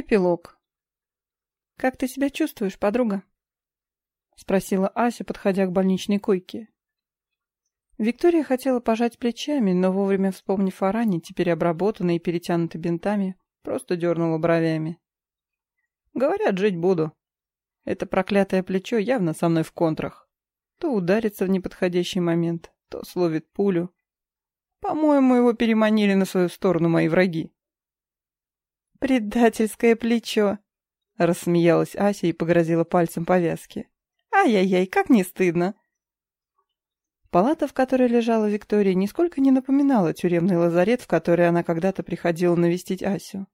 Эпилог. «Как ты себя чувствуешь, подруга?» — спросила Ася, подходя к больничной койке. Виктория хотела пожать плечами, но вовремя вспомнив о ране, теперь обработанной и перетянутой бинтами, просто дернула бровями. «Говорят, жить буду. Это проклятое плечо явно со мной в контрах. То ударится в неподходящий момент, то словит пулю. По-моему, его переманили на свою сторону мои враги». «Предательское плечо!» — рассмеялась Ася и погрозила пальцем повязки. «Ай-яй-яй, как не стыдно!» Палата, в которой лежала Виктория, нисколько не напоминала тюремный лазарет, в который она когда-то приходила навестить Асю.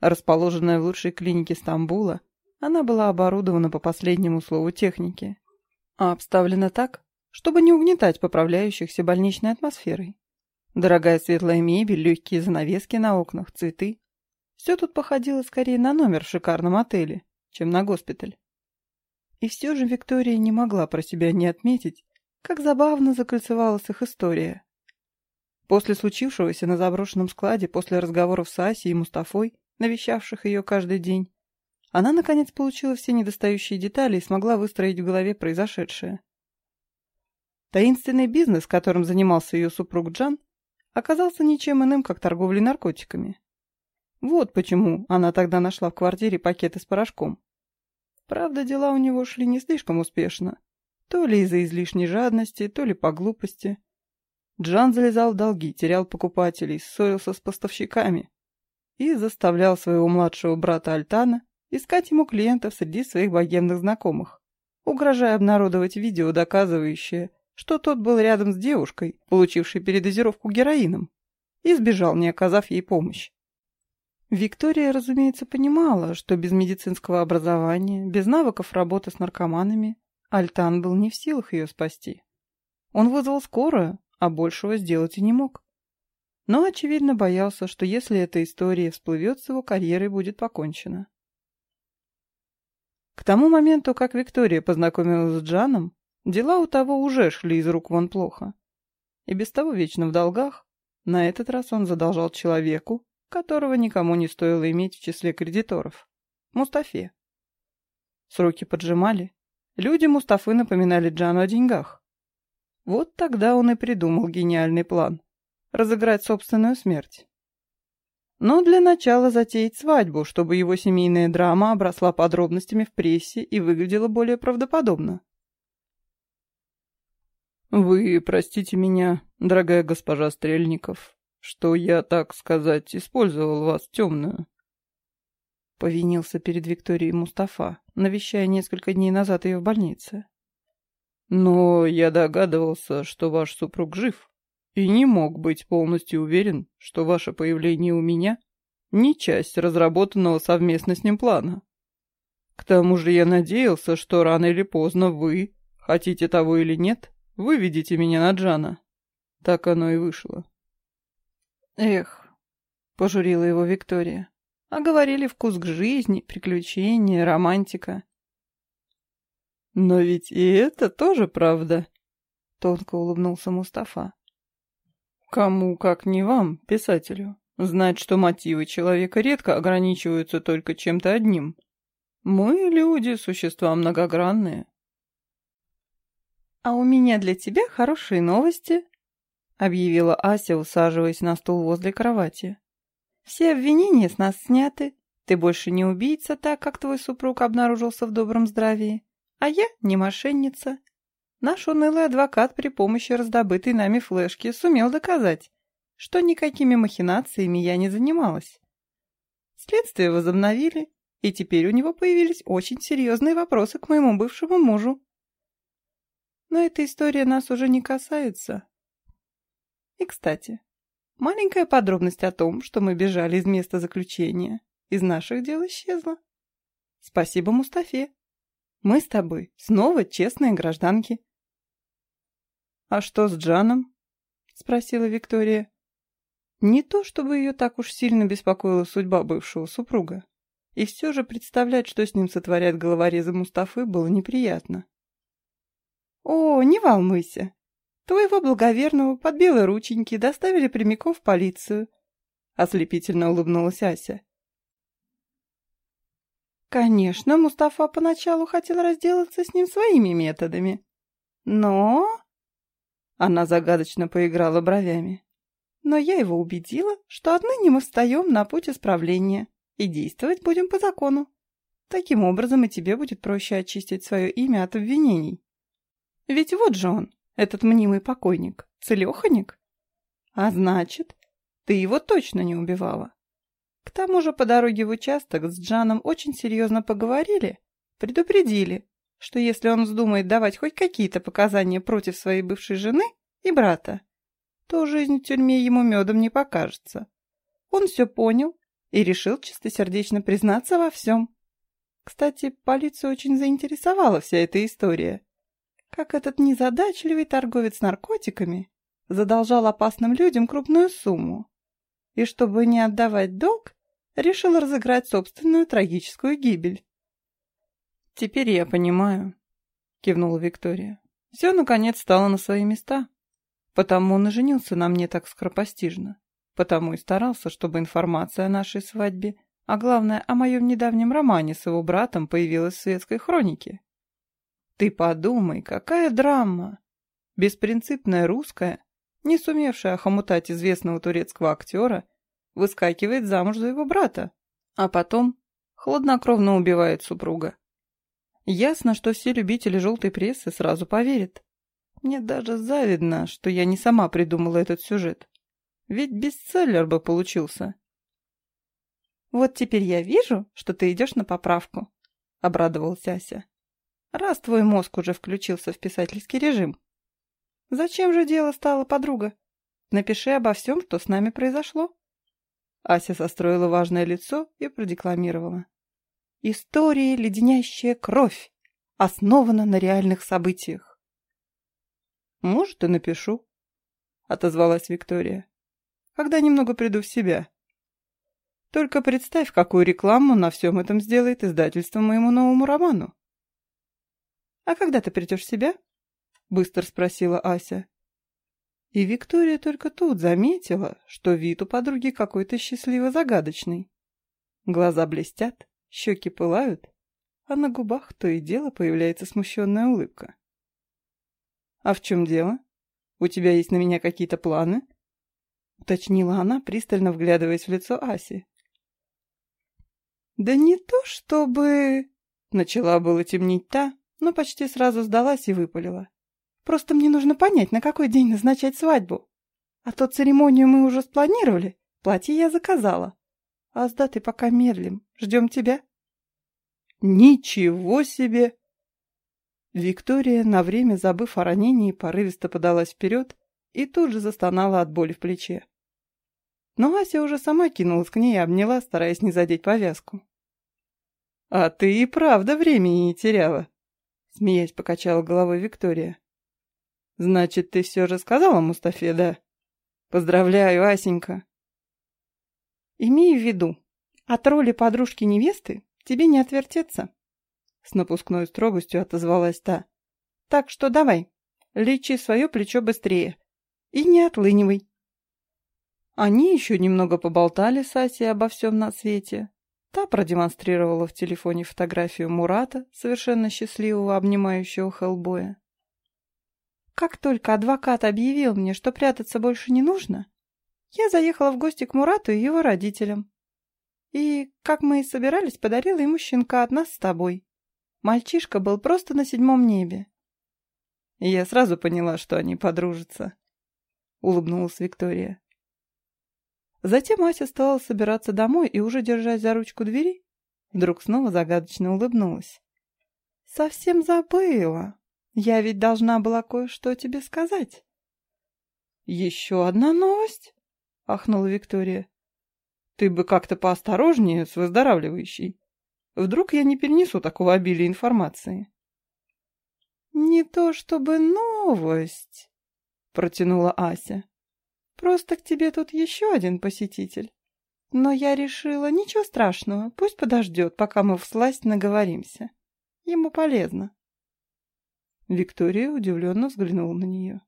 Расположенная в лучшей клинике Стамбула, она была оборудована по последнему слову техники, а обставлена так, чтобы не угнетать поправляющихся больничной атмосферой. Дорогая светлая мебель, легкие занавески на окнах, цветы. Все тут походило скорее на номер в шикарном отеле, чем на госпиталь. И все же Виктория не могла про себя не отметить, как забавно закольцевалась их история. После случившегося на заброшенном складе, после разговоров с Асей и Мустафой, навещавших ее каждый день, она, наконец, получила все недостающие детали и смогла выстроить в голове произошедшее. Таинственный бизнес, которым занимался ее супруг Джан, оказался ничем иным, как торговлей наркотиками. Вот почему она тогда нашла в квартире пакеты с порошком. Правда, дела у него шли не слишком успешно. То ли из-за излишней жадности, то ли по глупости. Джан залезал в долги, терял покупателей, ссорился с поставщиками и заставлял своего младшего брата Альтана искать ему клиентов среди своих богемных знакомых, угрожая обнародовать видео, доказывающее, что тот был рядом с девушкой, получившей передозировку героином, и сбежал, не оказав ей помощь. Виктория, разумеется, понимала, что без медицинского образования, без навыков работы с наркоманами, Альтан был не в силах ее спасти. Он вызвал скорую, а большего сделать и не мог. Но, очевидно, боялся, что если эта история всплывет, с его карьерой будет покончено. К тому моменту, как Виктория познакомилась с Джаном, дела у того уже шли из рук вон плохо. И без того вечно в долгах, на этот раз он задолжал человеку, которого никому не стоило иметь в числе кредиторов – Мустафе. Сроки поджимали. Люди Мустафы напоминали Джану о деньгах. Вот тогда он и придумал гениальный план – разыграть собственную смерть. Но для начала затеять свадьбу, чтобы его семейная драма обросла подробностями в прессе и выглядела более правдоподобно. «Вы простите меня, дорогая госпожа Стрельников, что я, так сказать, использовал вас темную. Повинился перед Викторией Мустафа, навещая несколько дней назад ее в больнице. Но я догадывался, что ваш супруг жив, и не мог быть полностью уверен, что ваше появление у меня не часть разработанного совместно с ним плана. К тому же я надеялся, что рано или поздно вы, хотите того или нет, выведете меня на Джана. Так оно и вышло. Эх, пожурила его Виктория. А говорили вкус к жизни, приключения, романтика. Но ведь и это тоже правда, тонко улыбнулся Мустафа. Кому, как не вам, писателю, знать, что мотивы человека редко ограничиваются только чем-то одним. Мы, люди, существа многогранные. А у меня для тебя хорошие новости, — объявила Ася, усаживаясь на стул возле кровати. «Все обвинения с нас сняты. Ты больше не убийца, так как твой супруг обнаружился в добром здравии. А я не мошенница. Наш унылый адвокат при помощи раздобытой нами флешки сумел доказать, что никакими махинациями я не занималась. Следствие возобновили, и теперь у него появились очень серьезные вопросы к моему бывшему мужу. Но эта история нас уже не касается, и, кстати, маленькая подробность о том, что мы бежали из места заключения, из наших дел исчезла. Спасибо Мустафе. Мы с тобой снова честные гражданки. «А что с Джаном?» — спросила Виктория. Не то, чтобы ее так уж сильно беспокоила судьба бывшего супруга. И все же представлять, что с ним сотворят головорезы Мустафы, было неприятно. «О, не волнуйся. Твоего благоверного под белые рученьки доставили прямиком в полицию. Ослепительно улыбнулась Ася. Конечно, Мустафа поначалу хотел разделаться с ним своими методами. Но... Она загадочно поиграла бровями. Но я его убедила, что отныне мы встаем на путь исправления и действовать будем по закону. Таким образом и тебе будет проще очистить свое имя от обвинений. Ведь вот же он, этот мнимый покойник, целеханик. А значит, ты его точно не убивала. К тому же по дороге в участок с Джаном очень серьезно поговорили, предупредили, что если он вздумает давать хоть какие-то показания против своей бывшей жены и брата, то жизнь в тюрьме ему медом не покажется. Он все понял и решил чистосердечно признаться во всем. Кстати, полицию очень заинтересовала вся эта история. Как этот незадачливый торговец наркотиками задолжал опасным людям крупную сумму. И чтобы не отдавать долг, решил разыграть собственную трагическую гибель. «Теперь я понимаю», — кивнула Виктория. «Все, наконец, стало на свои места. Потому он и женился на мне так скоропостижно. Потому и старался, чтобы информация о нашей свадьбе а главное, о моем недавнем романе с его братом появилась в светской хронике. Ты подумай, какая драма! Беспринципная русская, не сумевшая охомутать известного турецкого актера, выскакивает замуж за его брата, а потом хладнокровно убивает супруга. Ясно, что все любители желтой прессы сразу поверят. Мне даже завидно, что я не сама придумала этот сюжет. Ведь бестселлер бы получился. «Вот теперь я вижу, что ты идешь на поправку», — обрадовался Ася. «Раз твой мозг уже включился в писательский режим. Зачем же дело стало, подруга? Напиши обо всем, что с нами произошло». Ася состроила важное лицо и продекламировала. «История, леденящая кровь, основана на реальных событиях». «Может, и напишу», — отозвалась Виктория. «Когда немного приду в себя». Только представь, какую рекламу на всем этом сделает издательство моему новому роману. «А когда ты придешь в себя?» — быстро спросила Ася. И Виктория только тут заметила, что вид у подруги какой-то счастливо-загадочный. Глаза блестят, щеки пылают, а на губах то и дело появляется смущенная улыбка. «А в чем дело? У тебя есть на меня какие-то планы?» — уточнила она, пристально вглядываясь в лицо Аси. «Да не то чтобы...» Начала было темнеть та, но почти сразу сдалась и выпалила. «Просто мне нужно понять, на какой день назначать свадьбу. А то церемонию мы уже спланировали, платье я заказала. А с датой пока медлим, ждем тебя». «Ничего себе!» Виктория, на время забыв о ранении, порывисто подалась вперед и тут же застонала от боли в плече. Но Ася уже сама кинулась к ней и обняла, стараясь не задеть повязку. «А ты и правда времени не теряла», — смеясь покачала головой Виктория. «Значит, ты все же сказала Мустафе, да? Поздравляю, Асенька!» «Имей в виду, от роли подружки-невесты тебе не отвертеться», — с напускной строгостью отозвалась та. «Так что давай, лечи свое плечо быстрее и не отлынивай». Они еще немного поболтали с Асей обо всем на свете. Та продемонстрировала в телефоне фотографию Мурата, совершенно счастливого, обнимающего Хеллбоя. Как только адвокат объявил мне, что прятаться больше не нужно, я заехала в гости к Мурату и его родителям. И, как мы и собирались, подарила ему щенка от нас с тобой. Мальчишка был просто на седьмом небе. И я сразу поняла, что они подружатся. Улыбнулась Виктория. Затем Ася стала собираться домой и, уже держась за ручку двери, вдруг снова загадочно улыбнулась. «Совсем забыла. Я ведь должна была кое-что тебе сказать». «Еще одна новость?» — ахнула Виктория. «Ты бы как-то поосторожнее с выздоравливающей. Вдруг я не перенесу такого обилия информации». «Не то чтобы новость», — протянула Ася. Просто к тебе тут еще один посетитель. Но я решила, ничего страшного, пусть подождет, пока мы всласть наговоримся. Ему полезно. Виктория удивленно взглянула на нее.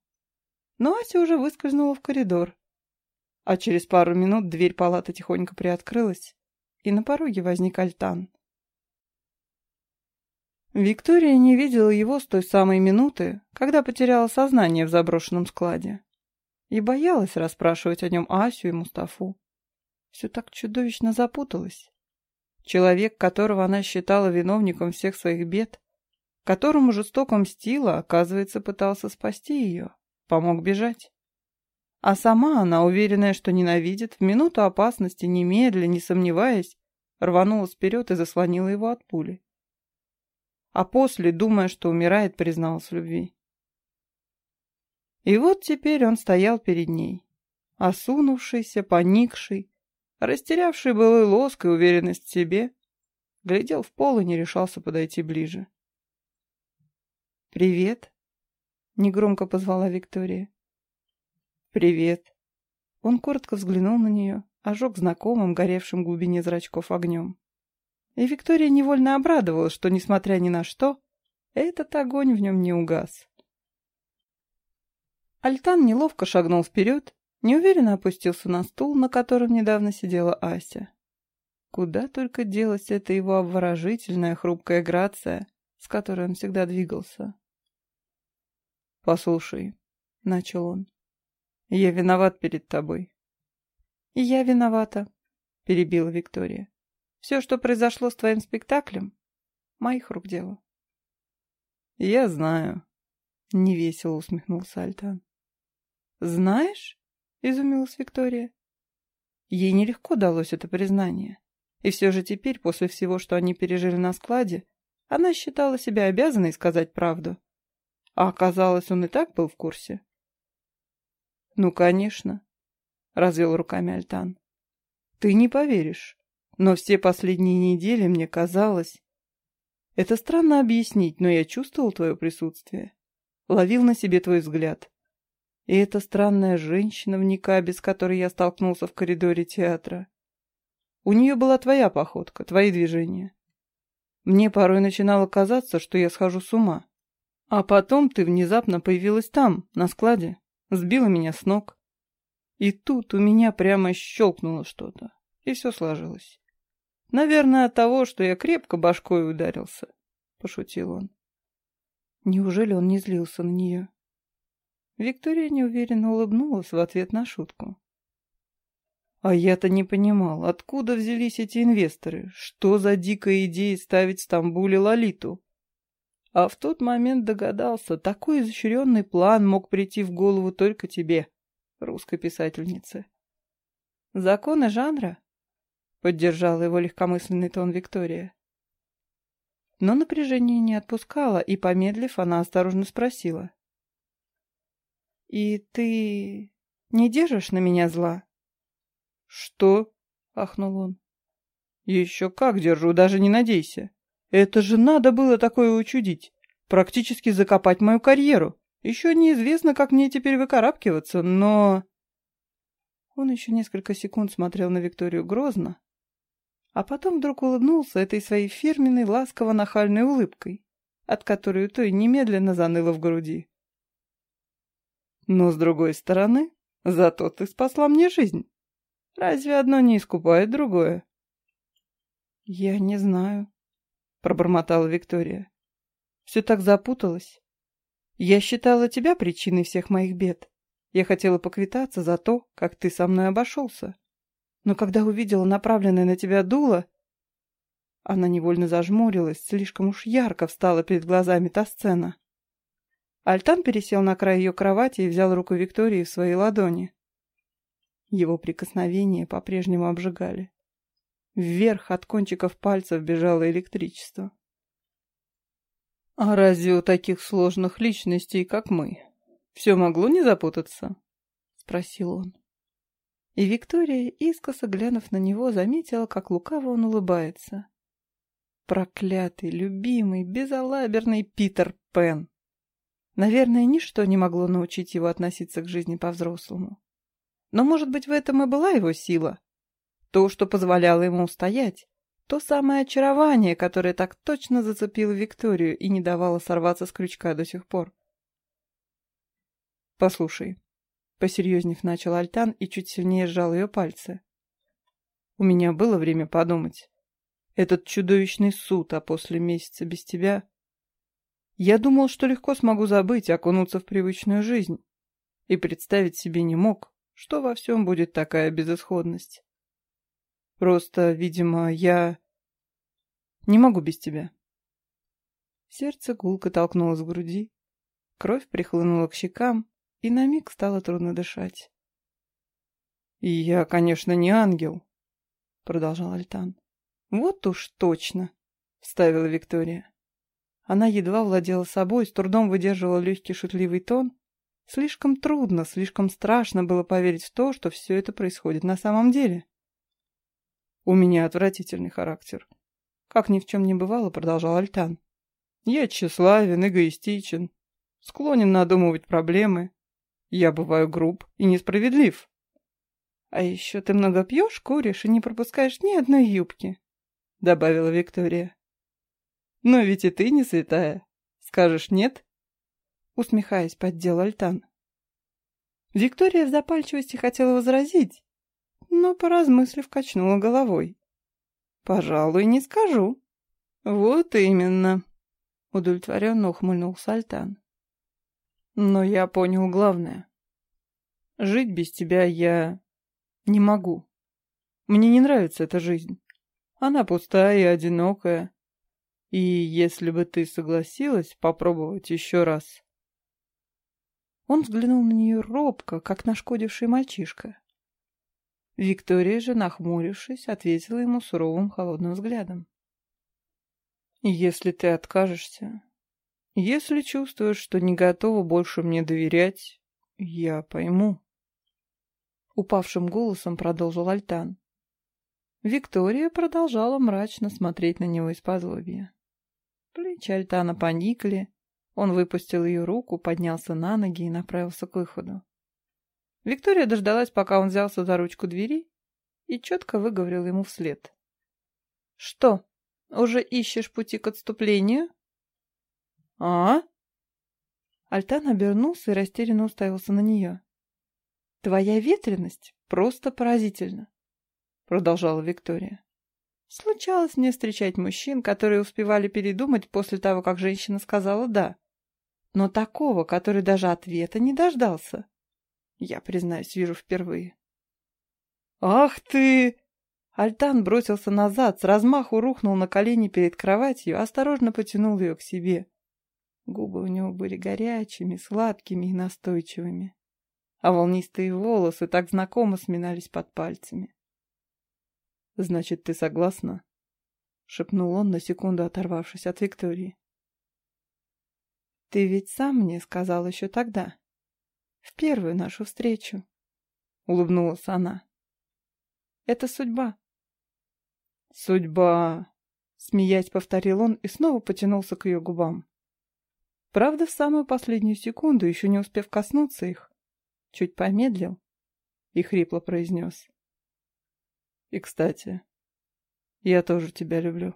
Но Ася уже выскользнула в коридор. А через пару минут дверь палаты тихонько приоткрылась, и на пороге возник Альтан. Виктория не видела его с той самой минуты, когда потеряла сознание в заброшенном складе. И боялась расспрашивать о нем Асю и Мустафу. Все так чудовищно запуталось. Человек, которого она считала виновником всех своих бед, которому жестоко мстила, оказывается, пытался спасти ее, помог бежать. А сама она, уверенная, что ненавидит, в минуту опасности, немедля, не сомневаясь, рванулась вперед и заслонила его от пули а после, думая, что умирает, призналась в любви. И вот теперь он стоял перед ней, осунувшийся, поникший, растерявший былой лоск и уверенность в себе, глядел в пол и не решался подойти ближе. «Привет», — негромко позвала Виктория. «Привет». Он коротко взглянул на нее, ожег знакомым, горевшим глубине зрачков огнем. И Виктория невольно обрадовалась, что, несмотря ни на что, этот огонь в нем не угас. Альтан неловко шагнул вперед, неуверенно опустился на стул, на котором недавно сидела Ася. Куда только делась эта его обворожительная хрупкая грация, с которой он всегда двигался. «Послушай», — начал он, — «я виноват перед тобой». «И я виновата», — перебила Виктория. Все, что произошло с твоим спектаклем, моих рук дело. Я знаю, невесело усмехнулся Альтан. Знаешь? Изумилась Виктория. Ей нелегко далось это признание. И все же теперь, после всего, что они пережили на складе, она считала себя обязанной сказать правду. А оказалось, он и так был в курсе. «Ну, конечно», — развел руками Альтан. «Ты не поверишь. Но все последние недели мне казалось... Это странно объяснить, но я чувствовал твое присутствие. Ловил на себе твой взгляд. И эта странная женщина в никабе, с которой я столкнулся в коридоре театра. У нее была твоя походка, твои движения. Мне порой начинало казаться, что я схожу с ума. А потом ты внезапно появилась там, на складе, сбила меня с ног. И тут у меня прямо щелкнуло что-то, и все сложилось. Наверное, от того, что я крепко башкой ударился, — пошутил он. Неужели он не злился на нее? Виктория неуверенно улыбнулась в ответ на шутку. А я-то не понимал, откуда взялись эти инвесторы, что за дикая идея ставить в Стамбуле Лолиту. А в тот момент догадался, такой изощренный план мог прийти в голову только тебе, русской писательнице. Законы жанра — поддержала его легкомысленный тон Виктория. Но напряжение не отпускало, и, помедлив, она осторожно спросила. «И ты не держишь на меня зла?» «Что?» — ахнул он. «Еще как держу, даже не надейся. Это же надо было такое учудить. Практически закопать мою карьеру. Еще неизвестно, как мне теперь выкарабкиваться, но...» Он еще несколько секунд смотрел на Викторию грозно, а потом вдруг улыбнулся этой своей фирменной ласково-нахальной улыбкой, от которой у той немедленно заныло в груди. Но, с другой стороны, зато ты спасла мне жизнь. Разве одно не искупает другое? Я не знаю, пробормотала Виктория. Все так запуталось. Я считала тебя причиной всех моих бед. Я хотела поквитаться за то, как ты со мной обошелся но когда увидела направленное на тебя дуло, она невольно зажмурилась, слишком уж ярко встала перед глазами та сцена. Альтан пересел на край ее кровати и взял руку Виктории в свои ладони. Его прикосновения по-прежнему обжигали. Вверх от кончиков пальцев бежало электричество. «А разве у таких сложных личностей, как мы, все могло не запутаться?» — спросил он. И Виктория, искоса глянув на него, заметила, как лукаво он улыбается. Проклятый, любимый, безалаберный Питер Пен. Наверное, ничто не могло научить его относиться к жизни по-взрослому. Но, может быть, в этом и была его сила. То, что позволяло ему устоять. То самое очарование, которое так точно зацепило Викторию и не давало сорваться с крючка до сих пор. «Послушай, Посерьезнев начал Альтан и чуть сильнее сжал ее пальцы. У меня было время подумать. Этот чудовищный суд, а после месяца без тебя Я думал, что легко смогу забыть, окунуться в привычную жизнь. И представить себе не мог, что во всем будет такая безысходность. Просто, видимо, я не могу без тебя. Сердце гулко толкнулось в груди, кровь прихлынула к щекам, и на миг стало трудно дышать. «И я, конечно, не ангел», — продолжал Альтан. «Вот уж точно», — вставила Виктория. Она едва владела собой, с трудом выдерживала легкий шутливый тон. Слишком трудно, слишком страшно было поверить в то, что все это происходит на самом деле. «У меня отвратительный характер», — как ни в чем не бывало, продолжал Альтан. «Я тщеславен, эгоистичен, склонен надумывать проблемы. Я бываю груб и несправедлив. «А еще ты много пьешь, куришь и не пропускаешь ни одной юбки», — добавила Виктория. «Но ведь и ты не святая. Скажешь нет?» Усмехаясь, поддел Альтан. Виктория в запальчивости хотела возразить, но, поразмыслив, качнула головой. «Пожалуй, не скажу». «Вот именно», — удовлетворенно ухмыльнулся Альтан. «Но я понял главное. Жить без тебя я не могу. Мне не нравится эта жизнь. Она пустая и одинокая. И если бы ты согласилась попробовать еще раз... Он взглянул на нее робко, как нашкодивший мальчишка. Виктория же, нахмурившись, ответила ему суровым холодным взглядом. «Если ты откажешься, если чувствуешь, что не готова больше мне доверять, я пойму» упавшим голосом продолжил Альтан. Виктория продолжала мрачно смотреть на него из-под лобья. Плечи Альтана поникли, он выпустил ее руку, поднялся на ноги и направился к выходу. Виктория дождалась, пока он взялся за ручку двери и четко выговорил ему вслед. «Что, уже ищешь пути к отступлению?» «А?» Альтан обернулся и растерянно уставился на нее. «Твоя ветренность просто поразительна», — продолжала Виктория. «Случалось мне встречать мужчин, которые успевали передумать после того, как женщина сказала «да». Но такого, который даже ответа не дождался, я, признаюсь, вижу впервые». «Ах ты!» Альтан бросился назад, с размаху рухнул на колени перед кроватью, осторожно потянул ее к себе. Губы у него были горячими, сладкими и настойчивыми а волнистые волосы так знакомо сминались под пальцами. «Значит, ты согласна?» — шепнул он, на секунду оторвавшись от Виктории. «Ты ведь сам мне сказал еще тогда, в первую нашу встречу», — улыбнулась она. «Это судьба». «Судьба!» — смеясь повторил он и снова потянулся к ее губам. Правда, в самую последнюю секунду, еще не успев коснуться их, чуть помедлил и хрипло произнес. «И, кстати, я тоже тебя люблю».